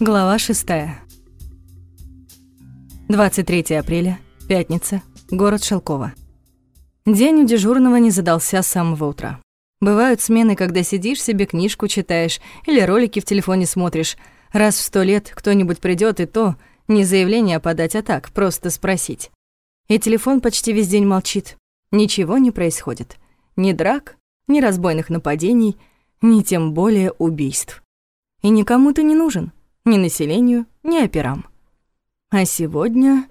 Глава 6. 23 апреля, пятница, город Шелково. День у дежурного не задался с самого утра. Бывают смены, когда сидишь себе, книжку читаешь или ролики в телефоне смотришь. Раз в сто лет кто-нибудь придет и то не заявление подать, а так, просто спросить. И телефон почти весь день молчит. Ничего не происходит. Ни драк, ни разбойных нападений, ни тем более убийств. И никому ты не нужен ни населению, ни операм. А сегодня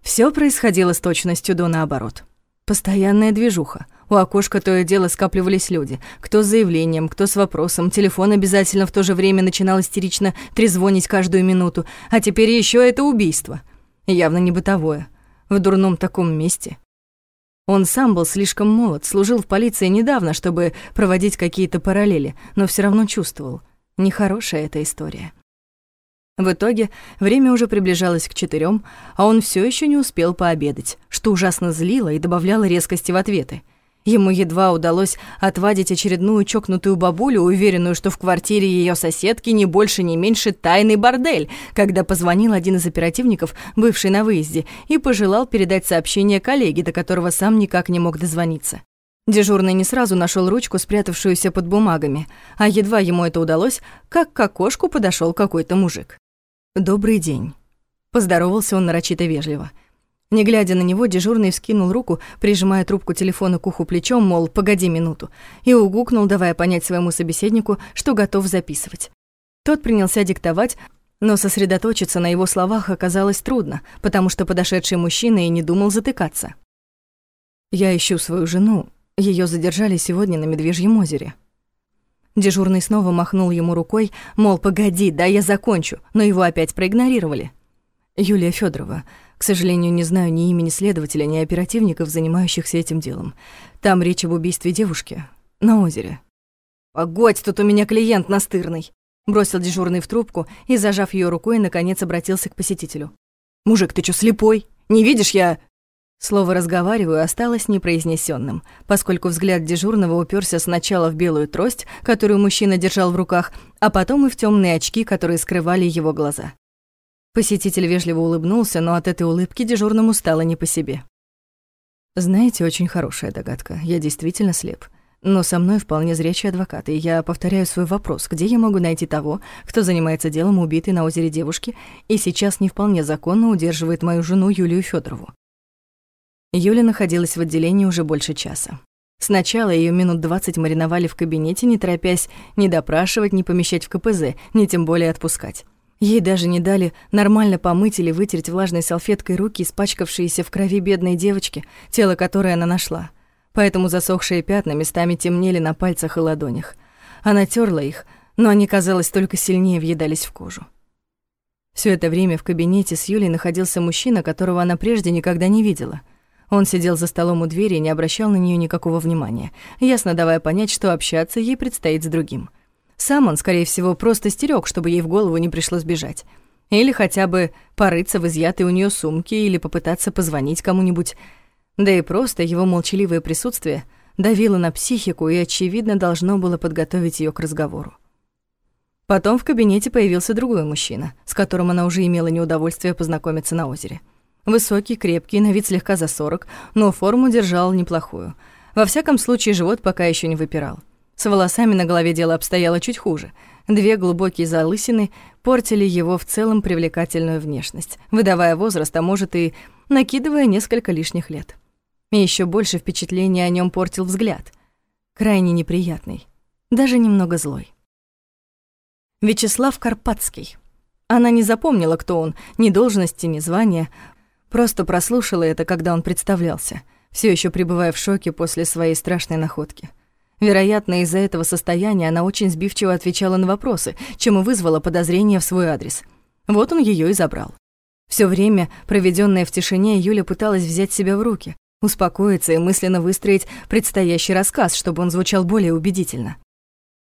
все происходило с точностью до наоборот. Постоянная движуха. У окошка то и дело скапливались люди. Кто с заявлением, кто с вопросом. Телефон обязательно в то же время начинал истерично трезвонить каждую минуту. А теперь еще это убийство. Явно не бытовое. В дурном таком месте. Он сам был слишком молод, служил в полиции недавно, чтобы проводить какие-то параллели, но все равно чувствовал. Нехорошая эта история. В итоге время уже приближалось к четырем, а он все еще не успел пообедать, что ужасно злило и добавляло резкости в ответы. Ему едва удалось отвадить очередную чокнутую бабулю, уверенную, что в квартире ее соседки не больше, не меньше тайный бордель, когда позвонил один из оперативников, бывший на выезде, и пожелал передать сообщение коллеге, до которого сам никак не мог дозвониться. Дежурный не сразу нашел ручку, спрятавшуюся под бумагами, а едва ему это удалось, как к окошку подошел какой-то мужик. «Добрый день», — поздоровался он нарочито вежливо. Не глядя на него, дежурный вскинул руку, прижимая трубку телефона к уху плечом, мол, погоди минуту, и угукнул, давая понять своему собеседнику, что готов записывать. Тот принялся диктовать, но сосредоточиться на его словах оказалось трудно, потому что подошедший мужчина и не думал затыкаться. «Я ищу свою жену. Ее задержали сегодня на Медвежьем озере», Дежурный снова махнул ему рукой, мол, погоди, да я закончу, но его опять проигнорировали. Юлия Федорова. К сожалению, не знаю ни имени следователя, ни оперативников, занимающихся этим делом. Там речь об убийстве девушки на озере. «Погодь, тут у меня клиент настырный!» Бросил дежурный в трубку и, зажав ее рукой, наконец обратился к посетителю. «Мужик, ты чё, слепой? Не видишь, я...» Слово «разговариваю» осталось непроизнесенным, поскольку взгляд дежурного уперся сначала в белую трость, которую мужчина держал в руках, а потом и в темные очки, которые скрывали его глаза. Посетитель вежливо улыбнулся, но от этой улыбки дежурному стало не по себе. «Знаете, очень хорошая догадка. Я действительно слеп. Но со мной вполне зрячий адвокат, и я повторяю свой вопрос, где я могу найти того, кто занимается делом убитой на озере девушки и сейчас не вполне законно удерживает мою жену Юлию Федорову. Юля находилась в отделении уже больше часа. Сначала ее минут двадцать мариновали в кабинете, не торопясь ни допрашивать, ни помещать в КПЗ, ни тем более отпускать. Ей даже не дали нормально помыть или вытереть влажной салфеткой руки, испачкавшиеся в крови бедной девочки, тело которой она нашла. Поэтому засохшие пятна местами темнели на пальцах и ладонях. Она терла их, но они, казалось, только сильнее въедались в кожу. Все это время в кабинете с Юлей находился мужчина, которого она прежде никогда не видела — он сидел за столом у двери и не обращал на нее никакого внимания, ясно давая понять, что общаться ей предстоит с другим. Сам он, скорее всего, просто стерег, чтобы ей в голову не пришлось бежать. Или хотя бы порыться в изъятой у нее сумке или попытаться позвонить кому-нибудь. Да и просто его молчаливое присутствие давило на психику и, очевидно, должно было подготовить ее к разговору. Потом в кабинете появился другой мужчина, с которым она уже имела неудовольствие познакомиться на озере. Высокий, крепкий, на вид слегка за сорок, но форму держал неплохую. Во всяком случае, живот пока еще не выпирал. С волосами на голове дело обстояло чуть хуже. Две глубокие залысины портили его в целом привлекательную внешность, выдавая возраст, а может и накидывая несколько лишних лет. И еще больше впечатления о нем портил взгляд. Крайне неприятный, даже немного злой. Вячеслав Карпатский. Она не запомнила, кто он, ни должности, ни звания, Просто прослушала это, когда он представлялся, все еще пребывая в шоке после своей страшной находки. Вероятно, из-за этого состояния она очень сбивчиво отвечала на вопросы, чем и вызвала подозрение в свой адрес. Вот он ее и забрал. Все время, проведенное в тишине, Юля пыталась взять себя в руки, успокоиться и мысленно выстроить предстоящий рассказ, чтобы он звучал более убедительно.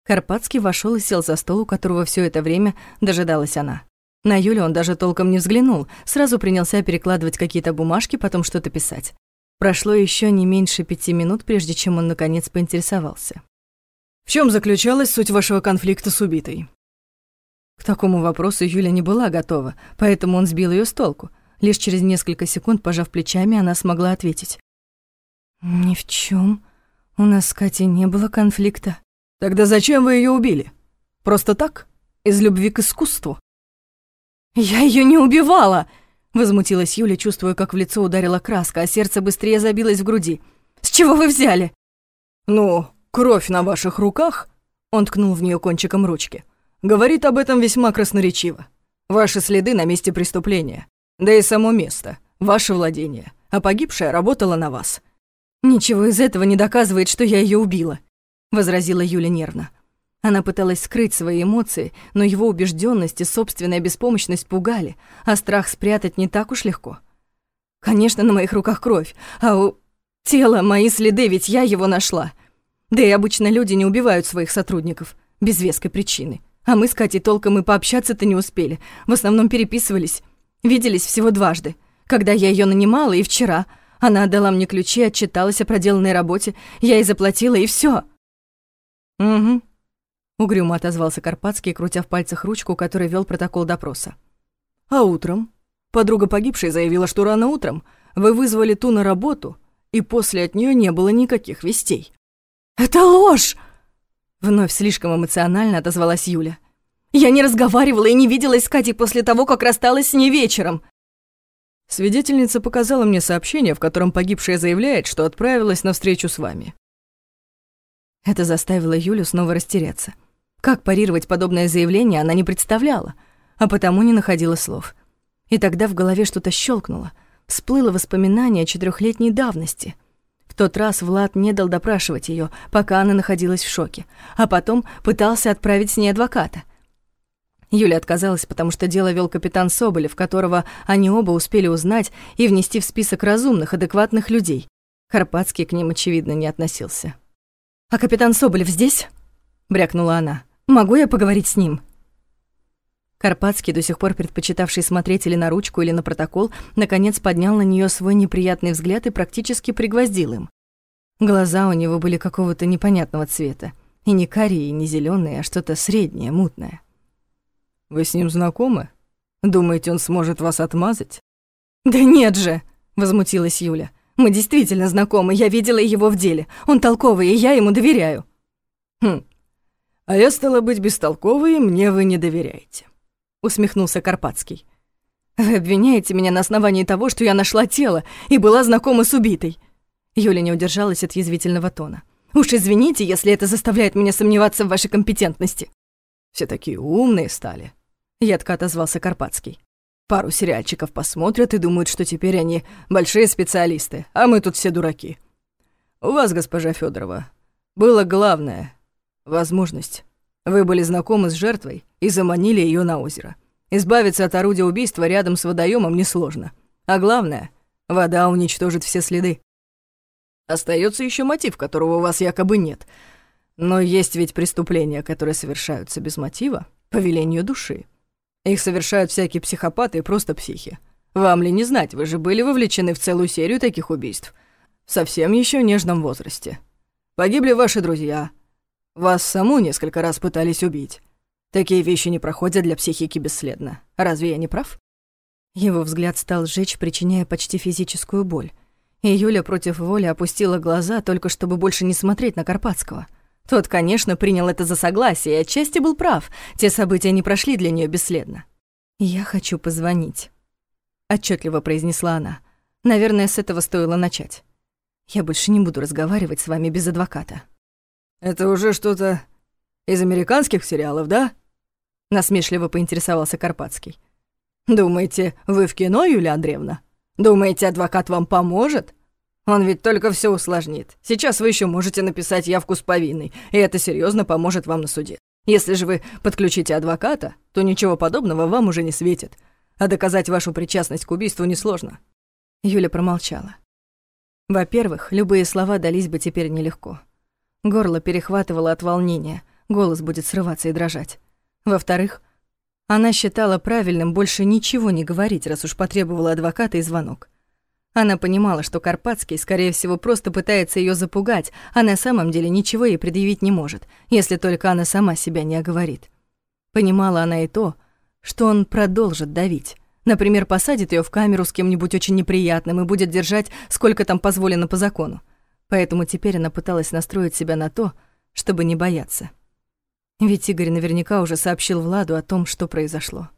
Карпатский вошел и сел за стол, у которого все это время дожидалась она. На Юлю он даже толком не взглянул, сразу принялся перекладывать какие-то бумажки, потом что-то писать. Прошло еще не меньше пяти минут, прежде чем он наконец поинтересовался. «В чем заключалась суть вашего конфликта с убитой?» К такому вопросу Юля не была готова, поэтому он сбил ее с толку. Лишь через несколько секунд, пожав плечами, она смогла ответить. «Ни в чем. У нас с Катей не было конфликта». «Тогда зачем вы ее убили? Просто так? Из любви к искусству?» «Я ее не убивала!» Возмутилась Юля, чувствуя, как в лицо ударила краска, а сердце быстрее забилось в груди. «С чего вы взяли?» «Ну, кровь на ваших руках», — он ткнул в нее кончиком ручки, «говорит об этом весьма красноречиво. Ваши следы на месте преступления, да и само место, ваше владение, а погибшая работала на вас». «Ничего из этого не доказывает, что я ее убила», — возразила Юля нервно. Она пыталась скрыть свои эмоции, но его убежденность и собственная беспомощность пугали, а страх спрятать не так уж легко. Конечно, на моих руках кровь, а у тела мои следы, ведь я его нашла. Да и обычно люди не убивают своих сотрудников без веской причины. А мы с Катей толком и пообщаться-то не успели, в основном переписывались. Виделись всего дважды, когда я ее нанимала и вчера. Она отдала мне ключи, отчиталась о проделанной работе, я ей заплатила, и все. «Угу», Угрюмо отозвался Карпатский, крутя в пальцах ручку, который вел протокол допроса. «А утром? Подруга погибшей заявила, что рано утром вы вызвали ту на работу, и после от нее не было никаких вестей». «Это ложь!» Вновь слишком эмоционально отозвалась Юля. «Я не разговаривала и не виделась с Катей после того, как рассталась с ней вечером». Свидетельница показала мне сообщение, в котором погибшая заявляет, что отправилась на встречу с вами. Это заставило Юлю снова растеряться. Как парировать подобное заявление, она не представляла, а потому не находила слов. И тогда в голове что-то щелкнуло, всплыло воспоминание четырехлетней давности. В тот раз Влад не дал допрашивать ее, пока она находилась в шоке, а потом пытался отправить с ней адвоката. Юля отказалась, потому что дело вел капитан Соболев, которого они оба успели узнать и внести в список разумных, адекватных людей. Карпатский к ним, очевидно, не относился. «А капитан Соболев здесь?» — брякнула она. Могу я поговорить с ним?» Карпатский, до сих пор предпочитавший смотреть или на ручку, или на протокол, наконец поднял на нее свой неприятный взгляд и практически пригвоздил им. Глаза у него были какого-то непонятного цвета. И не карие, и не зеленые, а что-то среднее, мутное. «Вы с ним знакомы? Думаете, он сможет вас отмазать?» «Да нет же!» — возмутилась Юля. «Мы действительно знакомы, я видела его в деле. Он толковый, и я ему доверяю». «Хм, «А я, стала быть, бестолковой, мне вы не доверяете», — усмехнулся Карпатский. «Вы обвиняете меня на основании того, что я нашла тело и была знакома с убитой». Юля не удержалась от язвительного тона. «Уж извините, если это заставляет меня сомневаться в вашей компетентности». «Все такие умные стали», — едко отозвался Карпатский. «Пару сериальчиков посмотрят и думают, что теперь они большие специалисты, а мы тут все дураки. У вас, госпожа Федорова, было главное Возможность. Вы были знакомы с жертвой и заманили ее на озеро. Избавиться от орудия убийства рядом с водоемом несложно. А главное, вода уничтожит все следы. Остается еще мотив, которого у вас якобы нет. Но есть ведь преступления, которые совершаются без мотива, по велению души. Их совершают всякие психопаты и просто психи. Вам ли не знать, вы же были вовлечены в целую серию таких убийств. В совсем еще нежном возрасте. Погибли ваши друзья, вас саму несколько раз пытались убить. Такие вещи не проходят для психики бесследно. Разве я не прав?» Его взгляд стал сжечь, причиняя почти физическую боль. И Юля против воли опустила глаза, только чтобы больше не смотреть на Карпатского. Тот, конечно, принял это за согласие и отчасти был прав. Те события не прошли для нее бесследно. «Я хочу позвонить», — отчетливо произнесла она. «Наверное, с этого стоило начать. Я больше не буду разговаривать с вами без адвоката». «Это уже что-то из американских сериалов, да?» Насмешливо поинтересовался Карпатский. «Думаете, вы в кино, Юлия Андреевна? Думаете, адвокат вам поможет? Он ведь только все усложнит. Сейчас вы еще можете написать явку с повинной, и это серьезно поможет вам на суде. Если же вы подключите адвоката, то ничего подобного вам уже не светит. А доказать вашу причастность к убийству несложно». Юля промолчала. Во-первых, любые слова дались бы теперь нелегко. Горло перехватывало от волнения, голос будет срываться и дрожать. Во-вторых, она считала правильным больше ничего не говорить, раз уж потребовала адвоката и звонок. Она понимала, что Карпатский, скорее всего, просто пытается ее запугать, а на самом деле ничего ей предъявить не может, если только она сама себя не оговорит. Понимала она и то, что он продолжит давить. Например, посадит ее в камеру с кем-нибудь очень неприятным и будет держать, сколько там позволено по закону. Поэтому теперь она пыталась настроить себя на то, чтобы не бояться. Ведь Игорь наверняка уже сообщил Владу о том, что произошло.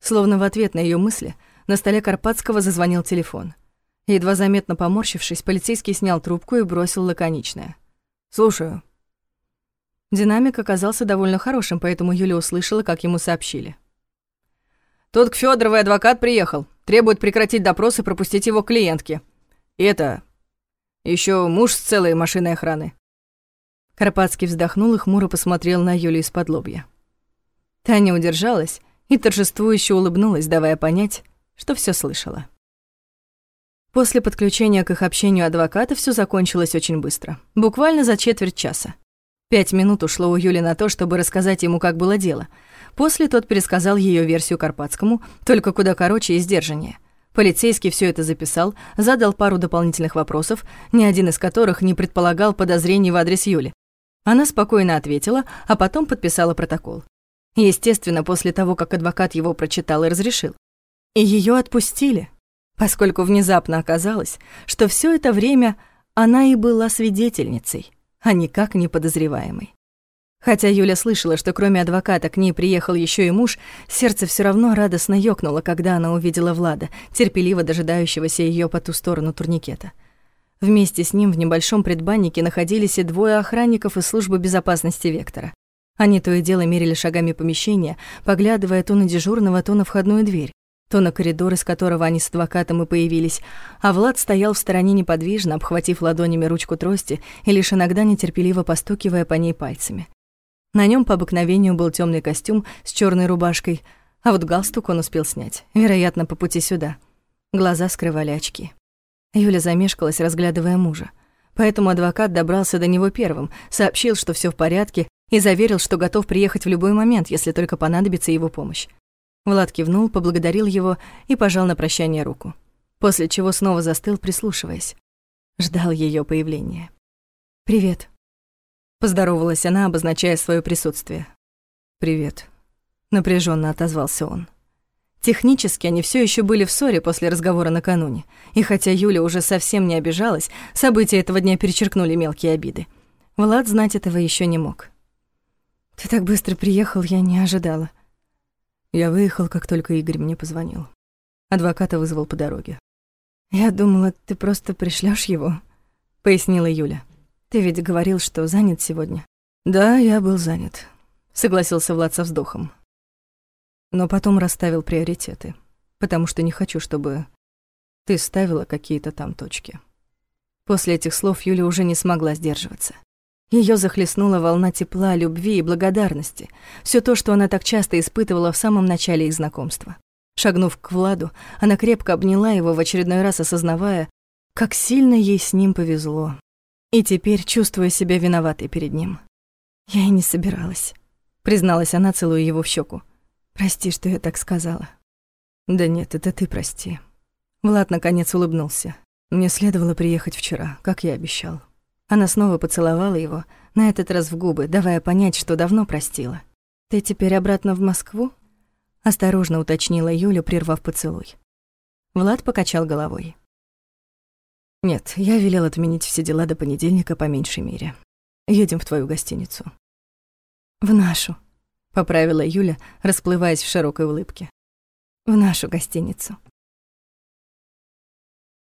Словно в ответ на ее мысли, на столе Карпатского зазвонил телефон. Едва заметно поморщившись, полицейский снял трубку и бросил лаконичное. «Слушаю». Динамик оказался довольно хорошим, поэтому Юля услышала, как ему сообщили. Тот к Фёдоровой адвокат приехал. Требует прекратить допрос и пропустить его к клиентке. И это... еще муж с целой машиной охраны». Карпатский вздохнул и хмуро посмотрел на Юлю из-под лобья. Таня удержалась и торжествующе улыбнулась, давая понять, что все слышала. После подключения к их общению адвоката все закончилось очень быстро, буквально за четверть часа. Пять минут ушло у Юли на то, чтобы рассказать ему, как было дело — После тот пересказал ее версию Карпатскому, только куда короче и сдержаннее. Полицейский все это записал, задал пару дополнительных вопросов, ни один из которых не предполагал подозрений в адрес Юли. Она спокойно ответила, а потом подписала протокол. Естественно, после того, как адвокат его прочитал и разрешил. И ее отпустили, поскольку внезапно оказалось, что все это время она и была свидетельницей, а никак не подозреваемой. Хотя Юля слышала, что кроме адвоката к ней приехал еще и муж, сердце все равно радостно ёкнуло, когда она увидела Влада, терпеливо дожидающегося ее по ту сторону турникета. Вместе с ним в небольшом предбаннике находились и двое охранников из службы безопасности Вектора. Они то и дело мерили шагами помещения, поглядывая то на дежурного, то на входную дверь, то на коридор, из которого они с адвокатом и появились, а Влад стоял в стороне неподвижно, обхватив ладонями ручку трости и лишь иногда нетерпеливо постукивая по ней пальцами. На нем по обыкновению был темный костюм с черной рубашкой, а вот галстук он успел снять, вероятно, по пути сюда. Глаза скрывали очки. Юля замешкалась, разглядывая мужа. Поэтому адвокат добрался до него первым, сообщил, что все в порядке, и заверил, что готов приехать в любой момент, если только понадобится его помощь. Влад кивнул, поблагодарил его и пожал на прощание руку. После чего снова застыл, прислушиваясь. Ждал ее появления. «Привет», Поздоровалась она, обозначая свое присутствие. «Привет», — напряженно отозвался он. Технически они все еще были в ссоре после разговора накануне, и хотя Юля уже совсем не обижалась, события этого дня перечеркнули мелкие обиды. Влад знать этого еще не мог. «Ты так быстро приехал, я не ожидала». Я выехал, как только Игорь мне позвонил. Адвоката вызвал по дороге. «Я думала, ты просто пришлёшь его», — пояснила Юля. Ты ведь говорил, что занят сегодня. Да, я был занят, согласился Влад со вздохом. Но потом расставил приоритеты, потому что не хочу, чтобы ты ставила какие-то там точки. После этих слов Юля уже не смогла сдерживаться. Ее захлестнула волна тепла, любви и благодарности. Все то, что она так часто испытывала в самом начале их знакомства. Шагнув к Владу, она крепко обняла его, в очередной раз осознавая, как сильно ей с ним повезло. И теперь чувствую себя виноватой перед ним. Я и не собиралась, призналась она, целуя его в щеку. Прости, что я так сказала. Да нет, это ты прости. Влад наконец улыбнулся. Мне следовало приехать вчера, как я обещал. Она снова поцеловала его, на этот раз в губы, давая понять, что давно простила. «Ты теперь обратно в Москву?» Осторожно уточнила Юля, прервав поцелуй. Влад покачал головой. Нет, я велел отменить все дела до понедельника по меньшей мере. Едем в твою гостиницу. В нашу, поправила Юля, расплываясь в широкой улыбке. В нашу гостиницу.